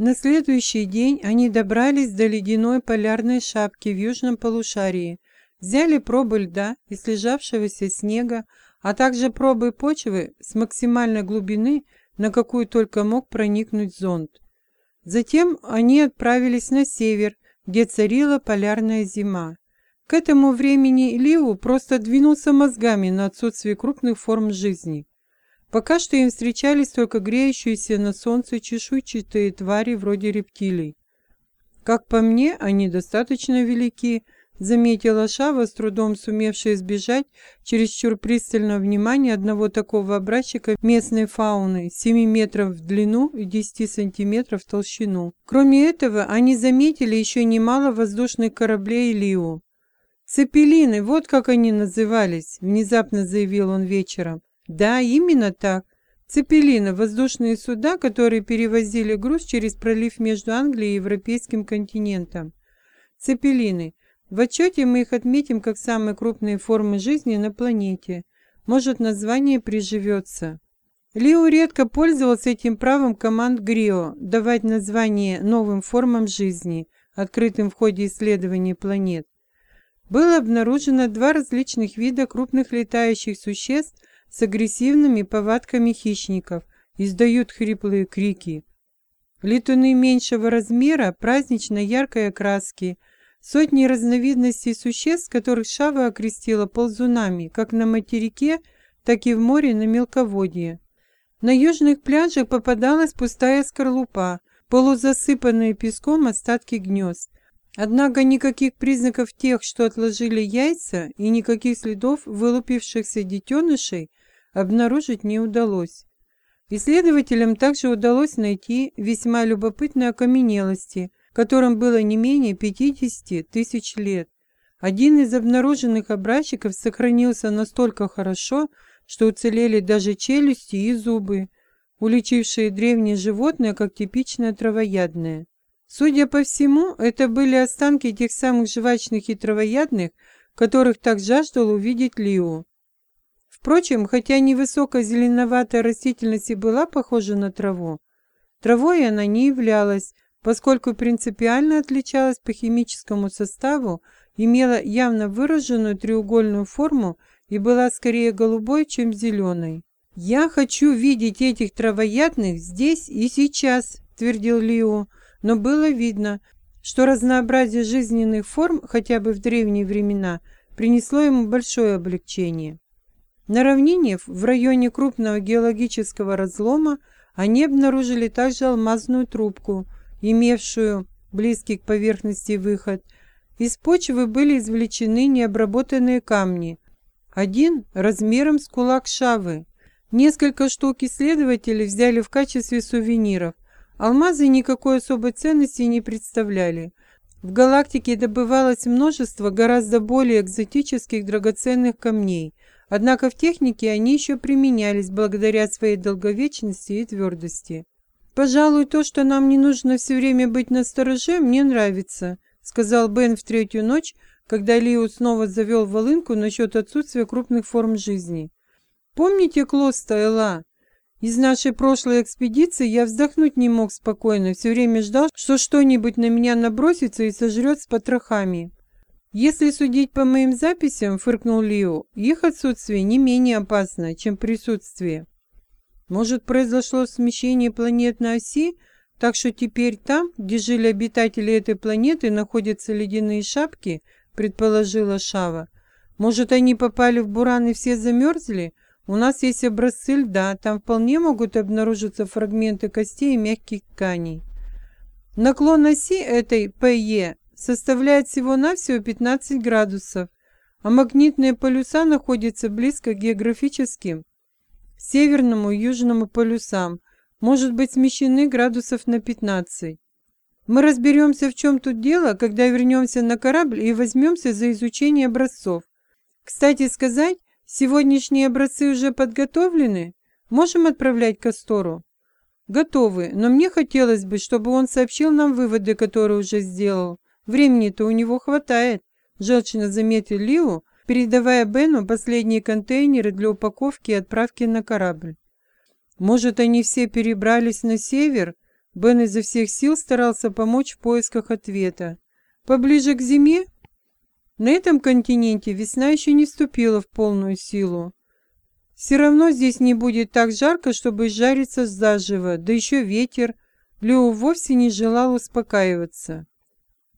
На следующий день они добрались до ледяной полярной шапки в южном полушарии, взяли пробы льда и слежавшегося снега, а также пробы почвы с максимальной глубины, на какую только мог проникнуть зонд. Затем они отправились на север, где царила полярная зима. К этому времени Лиу просто двинулся мозгами на отсутствие крупных форм жизни. Пока что им встречались только греющиеся на солнце чешуйчатые твари вроде рептилий. Как по мне, они достаточно велики, заметила Шава, с трудом сумевшая избежать чересчур пристального внимания одного такого образчика местной фауны, 7 метров в длину и 10 сантиметров в толщину. Кроме этого, они заметили еще немало воздушных кораблей Лиу. «Цепелины, вот как они назывались», — внезапно заявил он вечером. Да, именно так. Цепелины – воздушные суда, которые перевозили груз через пролив между Англией и Европейским континентом. Цепелины. В отчете мы их отметим как самые крупные формы жизни на планете. Может, название приживется. Лио редко пользовался этим правом команд ГРИО давать название новым формам жизни, открытым в ходе исследований планет. Было обнаружено два различных вида крупных летающих существ – с агрессивными повадками хищников, издают хриплые крики. Летуны меньшего размера, празднично яркой окраски, сотни разновидностей существ, которых Шава окрестила ползунами, как на материке, так и в море на мелководье. На южных пляжах попадалась пустая скорлупа, полузасыпанные песком остатки гнезд. Однако никаких признаков тех, что отложили яйца, и никаких следов вылупившихся детенышей обнаружить не удалось. Исследователям также удалось найти весьма любопытные окаменелости, которым было не менее 50 тысяч лет. Один из обнаруженных образчиков сохранился настолько хорошо, что уцелели даже челюсти и зубы, уличившие древние животные как типичное травоядное. Судя по всему, это были останки тех самых жвачных и травоядных, которых так жаждал увидеть Лио. Впрочем, хотя невысокая зеленоватая растительность и была похожа на траву, травой она не являлась, поскольку принципиально отличалась по химическому составу, имела явно выраженную треугольную форму и была скорее голубой, чем зеленой. «Я хочу видеть этих травоядных здесь и сейчас», — твердил Лио, но было видно, что разнообразие жизненных форм, хотя бы в древние времена, принесло ему большое облегчение. На равнине в районе крупного геологического разлома они обнаружили также алмазную трубку, имевшую близкий к поверхности выход. Из почвы были извлечены необработанные камни, один размером с кулак шавы. Несколько штук исследователи взяли в качестве сувениров. Алмазы никакой особой ценности не представляли. В галактике добывалось множество гораздо более экзотических драгоценных камней – Однако в технике они еще применялись благодаря своей долговечности и твердости. «Пожалуй, то, что нам не нужно все время быть на стороже, мне нравится», сказал Бен в третью ночь, когда Лио снова завел волынку насчет отсутствия крупных форм жизни. «Помните Клоста Элла? Из нашей прошлой экспедиции я вздохнуть не мог спокойно, все время ждал, что что-нибудь на меня набросится и сожрет с потрохами. «Если судить по моим записям, — фыркнул Лио, — их отсутствие не менее опасно, чем присутствие. Может, произошло смещение планет на оси, так что теперь там, где жили обитатели этой планеты, находятся ледяные шапки, — предположила Шава. Может, они попали в буран и все замерзли? У нас есть образцы льда, там вполне могут обнаружиться фрагменты костей и мягких тканей. Наклон оси этой ПЕ составляет всего-навсего 15 градусов, а магнитные полюса находятся близко к географическим северному и южному полюсам, может быть смещены градусов на 15. Мы разберемся, в чем тут дело, когда вернемся на корабль и возьмемся за изучение образцов. Кстати сказать, сегодняшние образцы уже подготовлены. Можем отправлять Кастору? Готовы, но мне хотелось бы, чтобы он сообщил нам выводы, которые уже сделал. Времени-то у него хватает, желчно заметил Лиу, передавая Бену последние контейнеры для упаковки и отправки на корабль. Может, они все перебрались на север? Бен изо всех сил старался помочь в поисках ответа. Поближе к зиме? На этом континенте весна еще не вступила в полную силу. Все равно здесь не будет так жарко, чтобы жариться заживо, да еще ветер. Лео вовсе не желал успокаиваться.